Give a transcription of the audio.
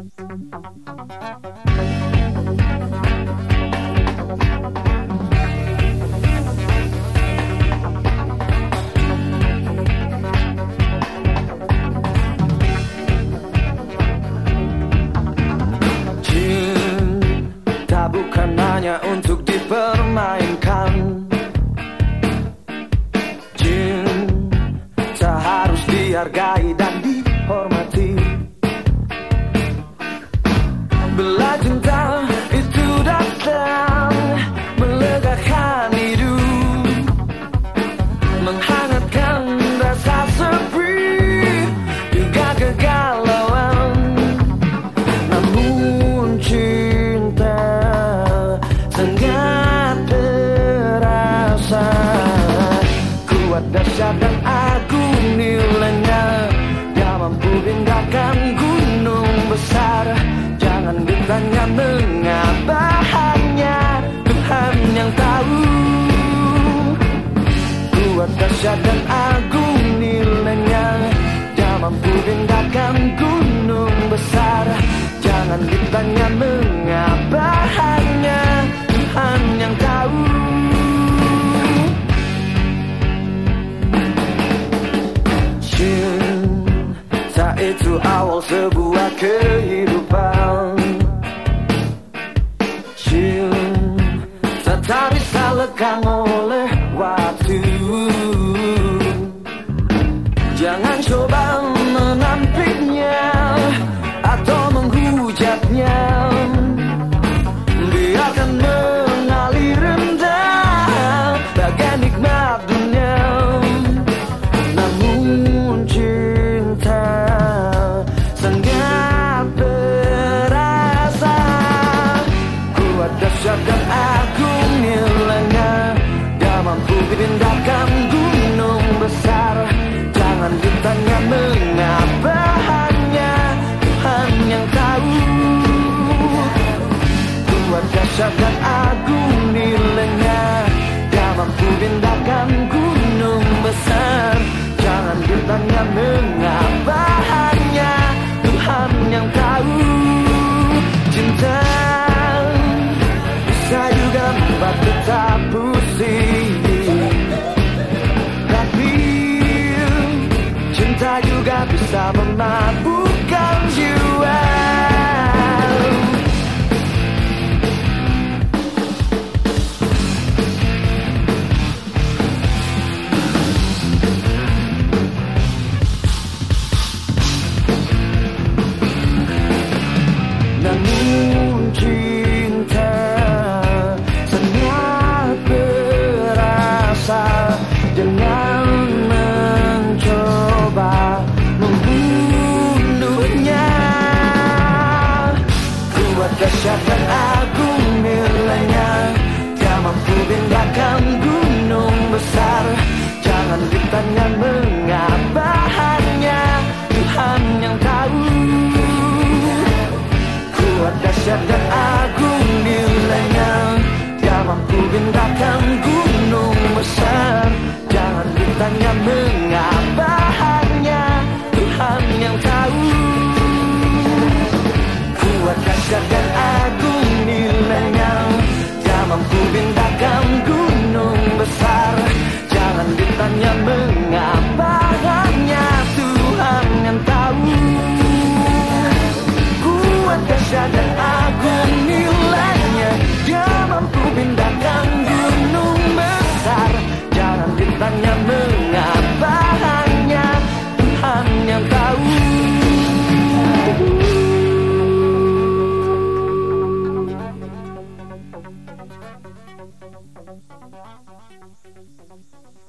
Cinta bukan hanya untuk dipermainkan. Cinta harus dihargai dan dan agung nilainya. Dia mampu pindahkan gunung besar. Jangan ditanya mengapa hanya Tuhan yang tahu. Kuat dahsyat dan agung kehidupan. Cinta tak bisa lekang oleh waktu. Jangan coba menampiknya Atau menghujatnya. Biarkan mengalir dahsyat dan agung nilainya. Dia mampu pindahkan gunung besar. Jangan ditanya mengapa hanya Tuhan yang tahu. Kuat dahsyat dan agung bisa memabukkan Mampu pindahkan gunung besar. Jangan ditanya mengapa Tuhan yang tahu kuat dahsyat dan